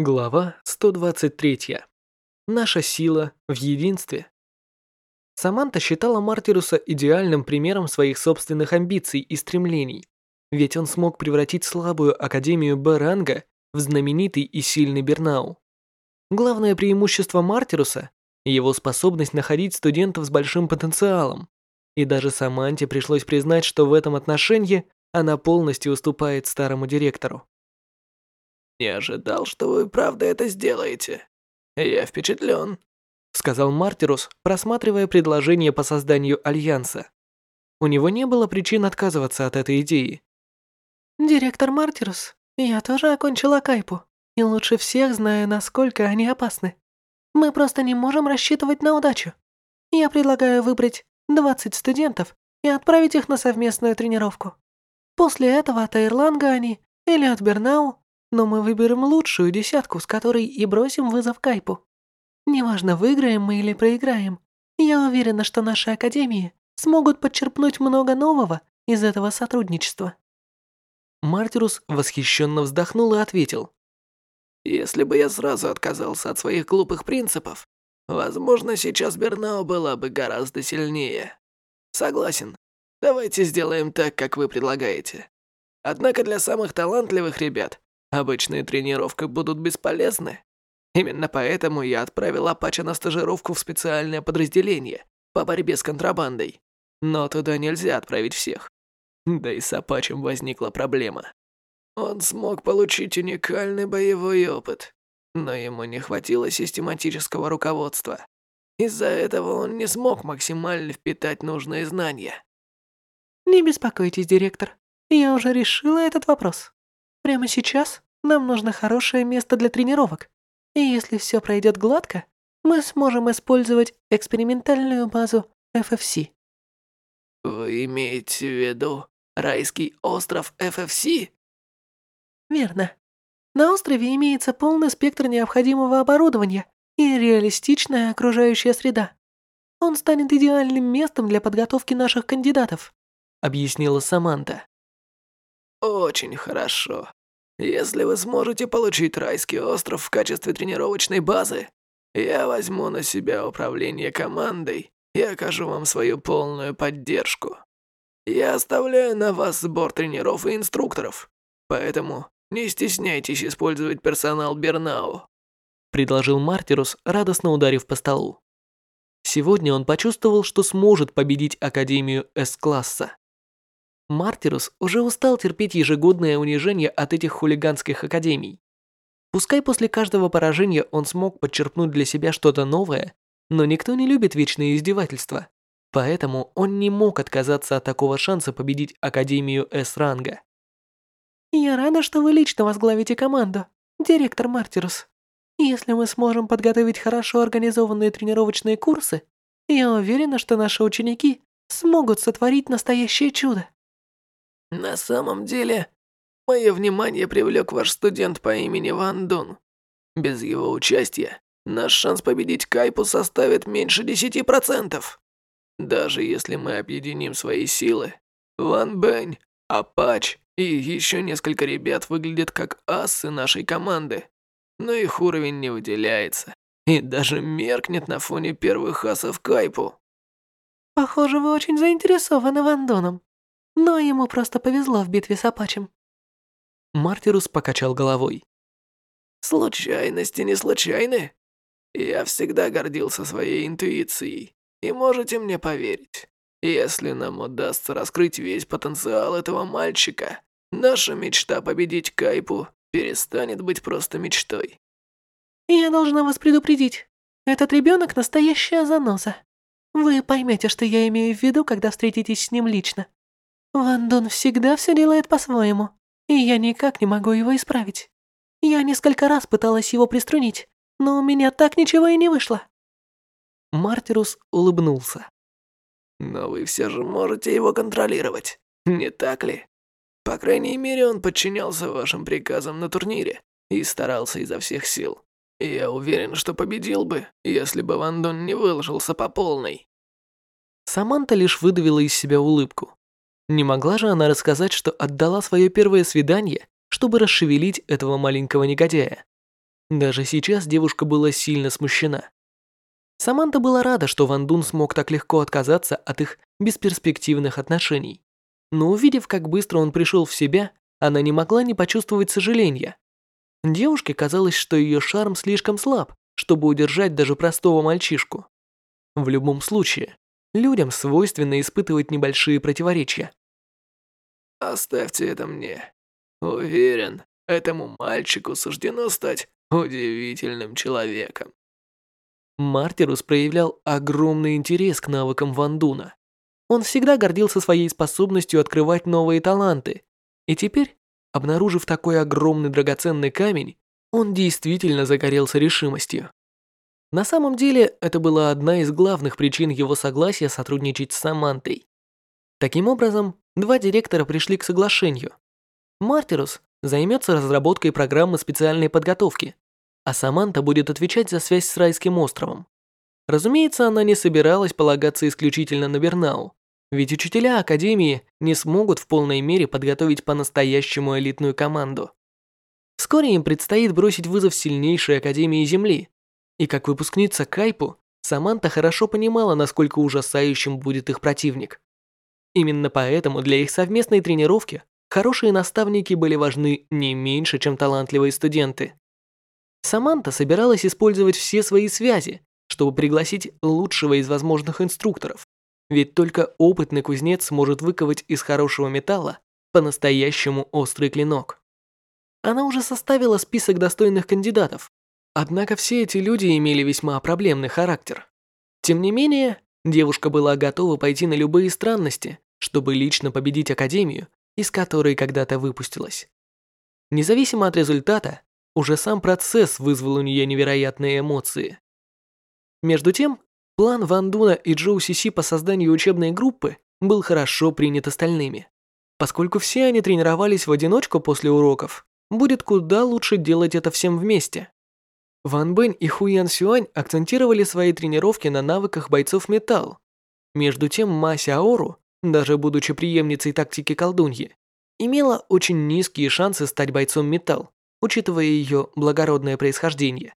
Глава 123. Наша сила в единстве. Саманта считала Мартируса идеальным примером своих собственных амбиций и стремлений, ведь он смог превратить слабую Академию Б-ранга в знаменитый и сильный Бернау. Главное преимущество Мартируса – его способность находить студентов с большим потенциалом, и даже Саманте пришлось признать, что в этом отношении она полностью уступает старому директору. «Не ожидал, что вы правда это сделаете. Я впечатлен», — сказал Мартирус, просматривая предложение по созданию Альянса. У него не было причин отказываться от этой идеи. «Директор Мартирус, я тоже окончила Кайпу, и лучше всех знаю, насколько они опасны. Мы просто не можем рассчитывать на удачу. Я предлагаю выбрать 20 студентов и отправить их на совместную тренировку. После этого от Эрланга они или от Бернау но мы выберем лучшую десятку, с которой и бросим вызов Кайпу. Неважно, выиграем мы или проиграем, я уверена, что наши академии смогут подчерпнуть много нового из этого сотрудничества». Мартирус восхищенно вздохнул и ответил. «Если бы я сразу отказался от своих глупых принципов, возможно, сейчас Бернау была бы гораздо сильнее. Согласен. Давайте сделаем так, как вы предлагаете. Однако для самых талантливых ребят Обычные тренировки будут бесполезны. Именно поэтому я отправил Апача на стажировку в специальное подразделение по борьбе с контрабандой. Но туда нельзя отправить всех. Да и с Апачем возникла проблема. Он смог получить уникальный боевой опыт, но ему не хватило систематического руководства. Из-за этого он не смог максимально впитать нужные знания. Не беспокойтесь, директор. Я уже решила этот вопрос. Прямо сейчас нам нужно хорошее место для тренировок. И если все пройдет гладко, мы сможем использовать экспериментальную базу FFC. Вы имеете в виду райский остров FFC? Верно. На острове имеется полный спектр необходимого оборудования и реалистичная окружающая среда. Он станет идеальным местом для подготовки наших кандидатов, объяснила Саманта. Очень хорошо. Если вы сможете получить райский остров в качестве тренировочной базы, я возьму на себя управление командой и окажу вам свою полную поддержку. Я оставляю на вас сбор тренеров и инструкторов, поэтому не стесняйтесь использовать персонал Бернау», предложил Мартирус, радостно ударив по столу. Сегодня он почувствовал, что сможет победить Академию С-класса. Мартирус уже устал терпеть ежегодное унижение от этих хулиганских академий. Пускай после каждого поражения он смог подчерпнуть для себя что-то новое, но никто не любит вечные издевательства. Поэтому он не мог отказаться от такого шанса победить Академию С-ранга. «Я рада, что вы лично возглавите команду, директор Мартирус. Если мы сможем подготовить хорошо организованные тренировочные курсы, я уверена, что наши ученики смогут сотворить настоящее чудо». На самом деле, мое внимание привлек ваш студент по имени Ван Дун. Без его участия наш шанс победить Кайпу составит меньше 10%. Даже если мы объединим свои силы, Ван Бэнь, Апач и еще несколько ребят выглядят как асы нашей команды, но их уровень не выделяется и даже меркнет на фоне первых асов Кайпу. Похоже, вы очень заинтересованы Ван Доном но ему просто повезло в битве с Апачем». Мартирус покачал головой. «Случайности не случайны. Я всегда гордился своей интуицией, и можете мне поверить. Если нам удастся раскрыть весь потенциал этого мальчика, наша мечта победить Кайпу перестанет быть просто мечтой». «Я должна вас предупредить. Этот ребенок настоящая заноза. Вы поймете, что я имею в виду, когда встретитесь с ним лично. Ван Дун всегда все делает по-своему, и я никак не могу его исправить. Я несколько раз пыталась его приструнить, но у меня так ничего и не вышло». Мартирус улыбнулся. «Но вы все же можете его контролировать, не так ли? По крайней мере, он подчинялся вашим приказам на турнире и старался изо всех сил. Я уверен, что победил бы, если бы Ван Дун не выложился по полной». Саманта лишь выдавила из себя улыбку. Не могла же она рассказать, что отдала свое первое свидание, чтобы расшевелить этого маленького негодяя. Даже сейчас девушка была сильно смущена. Саманта была рада, что Ван Дун смог так легко отказаться от их бесперспективных отношений. Но увидев, как быстро он пришел в себя, она не могла не почувствовать сожаления. Девушке казалось, что ее шарм слишком слаб, чтобы удержать даже простого мальчишку. В любом случае, людям свойственно испытывать небольшие противоречия. «Оставьте это мне. Уверен, этому мальчику суждено стать удивительным человеком». Мартирус проявлял огромный интерес к навыкам Вандуна. Он всегда гордился своей способностью открывать новые таланты, и теперь, обнаружив такой огромный драгоценный камень, он действительно загорелся решимостью. На самом деле, это была одна из главных причин его согласия сотрудничать с Самантой. Таким образом, два директора пришли к соглашению. Мартирус займется разработкой программы специальной подготовки, а Саманта будет отвечать за связь с райским островом. Разумеется, она не собиралась полагаться исключительно на Бернау, ведь учителя Академии не смогут в полной мере подготовить по-настоящему элитную команду. Вскоре им предстоит бросить вызов сильнейшей Академии Земли, и как выпускница Кайпу, Саманта хорошо понимала, насколько ужасающим будет их противник. Именно поэтому для их совместной тренировки хорошие наставники были важны не меньше, чем талантливые студенты. Саманта собиралась использовать все свои связи, чтобы пригласить лучшего из возможных инструкторов, ведь только опытный кузнец сможет выковать из хорошего металла по-настоящему острый клинок. Она уже составила список достойных кандидатов, однако все эти люди имели весьма проблемный характер. Тем не менее, девушка была готова пойти на любые странности, чтобы лично победить Академию, из которой когда-то выпустилась. Независимо от результата, уже сам процесс вызвал у нее невероятные эмоции. Между тем, план Ван Дуна и Джоу Сиси по созданию учебной группы был хорошо принят остальными. Поскольку все они тренировались в одиночку после уроков, будет куда лучше делать это всем вместе. Ван Бэнь и Хуян Сюань акцентировали свои тренировки на навыках бойцов металл. Между тем Ма Сяору, даже будучи преемницей тактики колдуньи, имела очень низкие шансы стать бойцом металл, учитывая ее благородное происхождение.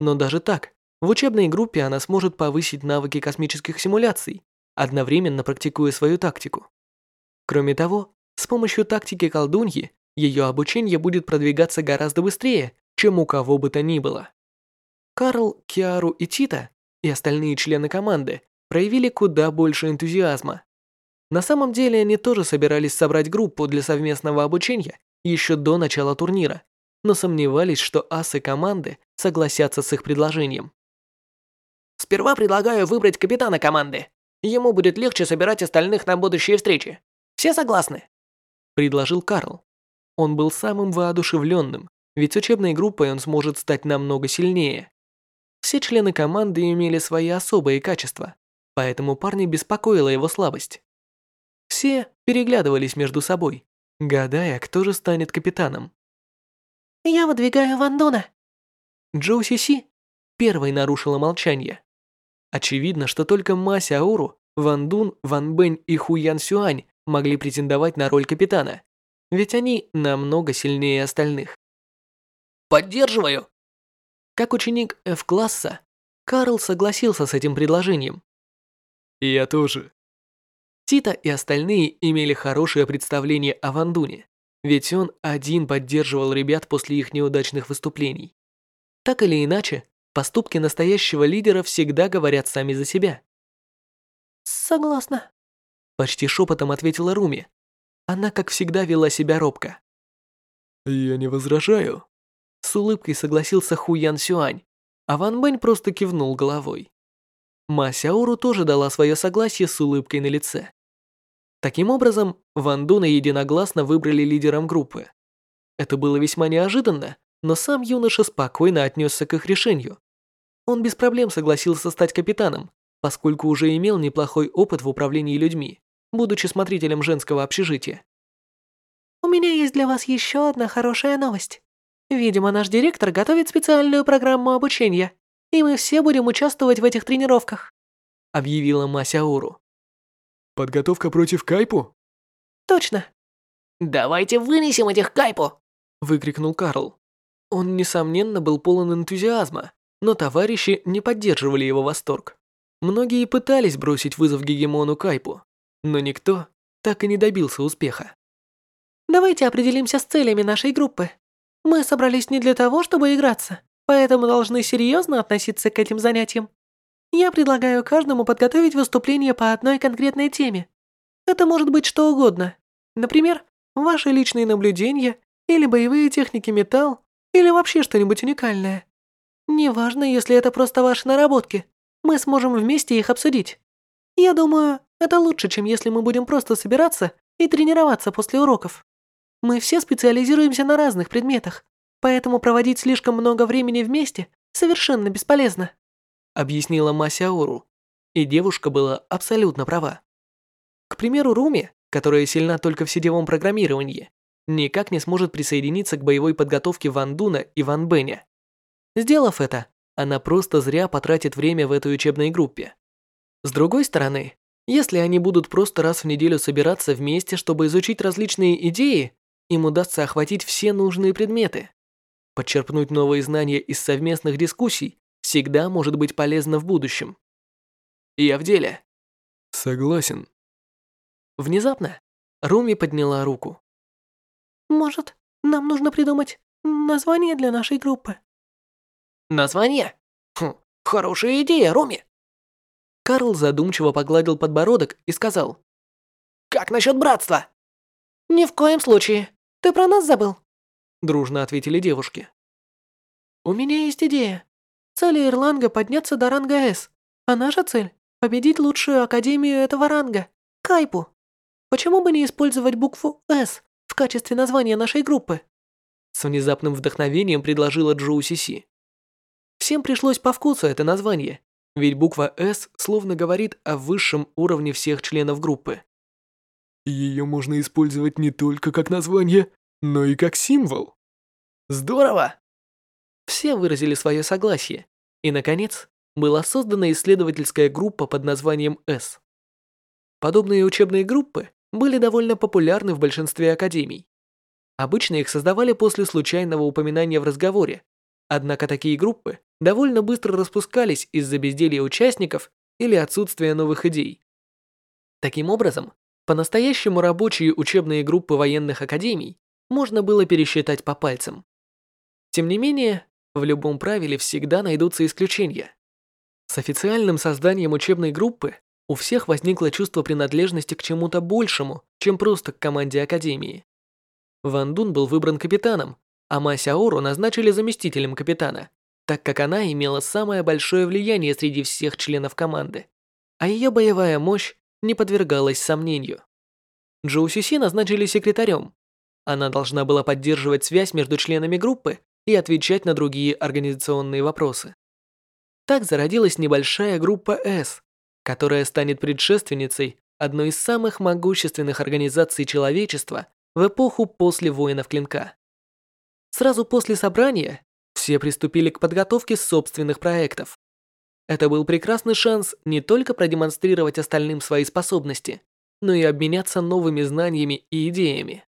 Но даже так, в учебной группе она сможет повысить навыки космических симуляций, одновременно практикуя свою тактику. Кроме того, с помощью тактики колдуньи ее обучение будет продвигаться гораздо быстрее, чем у кого бы то ни было. Карл, Киару и Тита и остальные члены команды проявили куда больше энтузиазма. На самом деле они тоже собирались собрать группу для совместного обучения еще до начала турнира, но сомневались, что асы команды согласятся с их предложением. Сперва предлагаю выбрать капитана команды. Ему будет легче собирать остальных на будущие встречи. Все согласны?» Предложил Карл. Он был самым воодушевленным, ведь учебной группой он сможет стать намного сильнее. Все члены команды имели свои особые качества, поэтому парня беспокоила его слабость. Все переглядывались между собой, гадая, кто же станет капитаном. «Я выдвигаю Вандуна». Джоу Си первой нарушила молчание. Очевидно, что только Ма Сяору, Ван Дун, Ван Бэнь и Ху Ян Сюань могли претендовать на роль капитана, ведь они намного сильнее остальных. «Поддерживаю!» Как ученик F-класса, Карл согласился с этим предложением. «Я тоже». Тита и остальные имели хорошее представление о Вандуне, ведь он один поддерживал ребят после их неудачных выступлений. Так или иначе, поступки настоящего лидера всегда говорят сами за себя. «Согласна», – почти шепотом ответила Руми. Она, как всегда, вела себя робко. «Я не возражаю», – с улыбкой согласился Ху Ян Сюань, а Ван Бэнь просто кивнул головой. Ма Сяору тоже дала свое согласие с улыбкой на лице. Таким образом, Ван Дуна единогласно выбрали лидером группы. Это было весьма неожиданно, но сам юноша спокойно отнесся к их решению. Он без проблем согласился стать капитаном, поскольку уже имел неплохой опыт в управлении людьми, будучи смотрителем женского общежития. «У меня есть для вас еще одна хорошая новость. Видимо, наш директор готовит специальную программу обучения, и мы все будем участвовать в этих тренировках», объявила Масяуру. Подготовка против Кайпу? Точно. Давайте вынесем этих Кайпу, выкрикнул Карл. Он, несомненно, был полон энтузиазма, но товарищи не поддерживали его восторг. Многие пытались бросить вызов гегемону Кайпу, но никто так и не добился успеха. Давайте определимся с целями нашей группы. Мы собрались не для того, чтобы играться, поэтому должны серьезно относиться к этим занятиям. Я предлагаю каждому подготовить выступление по одной конкретной теме. Это может быть что угодно. Например, ваши личные наблюдения или боевые техники металл, или вообще что-нибудь уникальное. Неважно, если это просто ваши наработки. Мы сможем вместе их обсудить. Я думаю, это лучше, чем если мы будем просто собираться и тренироваться после уроков. Мы все специализируемся на разных предметах, поэтому проводить слишком много времени вместе совершенно бесполезно», объяснила Масяору, и девушка была абсолютно права. К примеру, Руми, которая сильна только в сетевом программировании, никак не сможет присоединиться к боевой подготовке Ван Дуна и Ван Бэня. Сделав это, она просто зря потратит время в этой учебной группе. С другой стороны, если они будут просто раз в неделю собираться вместе, чтобы изучить различные идеи, им удастся охватить все нужные предметы. Подчерпнуть новые знания из совместных дискуссий всегда может быть полезно в будущем. Я в деле. Согласен. Внезапно Руми подняла руку. Может, нам нужно придумать название для нашей группы? Название? Хм, хорошая идея, Руми. Карл задумчиво погладил подбородок и сказал. Как насчет братства? Ни в коем случае. Ты про нас забыл? Дружно ответили девушки. У меня есть идея. Цель Ирланга подняться до ранга С, а наша цель – победить лучшую академию этого ранга – Кайпу. Почему бы не использовать букву «С» в качестве названия нашей группы?» С внезапным вдохновением предложила Джоу Сиси. Всем пришлось по вкусу это название, ведь буква «С» словно говорит о высшем уровне всех членов группы. Ее можно использовать не только как название, но и как символ. Здорово! Все выразили свое согласие, и, наконец, была создана исследовательская группа под названием «С». Подобные учебные группы были довольно популярны в большинстве академий. Обычно их создавали после случайного упоминания в разговоре, однако такие группы довольно быстро распускались из-за безделья участников или отсутствия новых идей. Таким образом, по-настоящему рабочие учебные группы военных академий можно было пересчитать по пальцам. Тем не менее, в любом правиле всегда найдутся исключения. С официальным созданием учебной группы у всех возникло чувство принадлежности к чему-то большему, чем просто к команде Академии. Ван Дун был выбран капитаном, а Ма Сяору назначили заместителем капитана, так как она имела самое большое влияние среди всех членов команды, а ее боевая мощь не подвергалась сомнению. Джоу Сюси назначили секретарем. Она должна была поддерживать связь между членами группы и отвечать на другие организационные вопросы. Так зародилась небольшая группа S, которая станет предшественницей одной из самых могущественных организаций человечества в эпоху после воинов Клинка. Сразу после собрания все приступили к подготовке собственных проектов. Это был прекрасный шанс не только продемонстрировать остальным свои способности, но и обменяться новыми знаниями и идеями.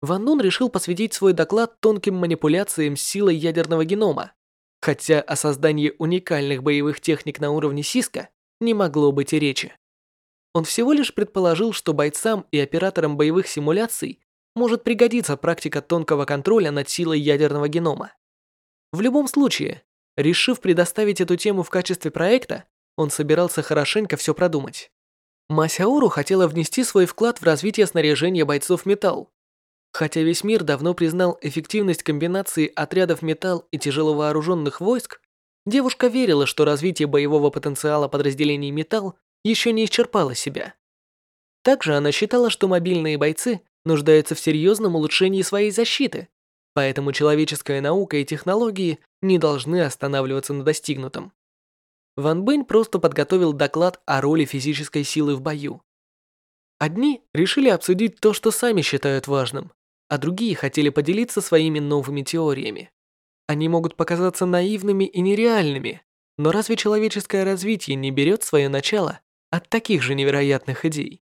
Ван Нун решил посвятить свой доклад тонким манипуляциям силой ядерного генома, хотя о создании уникальных боевых техник на уровне Сиска не могло быть и речи. Он всего лишь предположил, что бойцам и операторам боевых симуляций может пригодиться практика тонкого контроля над силой ядерного генома. В любом случае, решив предоставить эту тему в качестве проекта, он собирался хорошенько все продумать. Масяуру хотела внести свой вклад в развитие снаряжения бойцов металл, Хотя весь мир давно признал эффективность комбинации отрядов металл и тяжеловооруженных войск, девушка верила, что развитие боевого потенциала подразделений металл еще не исчерпало себя. Также она считала, что мобильные бойцы нуждаются в серьезном улучшении своей защиты, поэтому человеческая наука и технологии не должны останавливаться на достигнутом. Ван Бэнь просто подготовил доклад о роли физической силы в бою. Одни решили обсудить то, что сами считают важным, а другие хотели поделиться своими новыми теориями. Они могут показаться наивными и нереальными, но разве человеческое развитие не берет свое начало от таких же невероятных идей?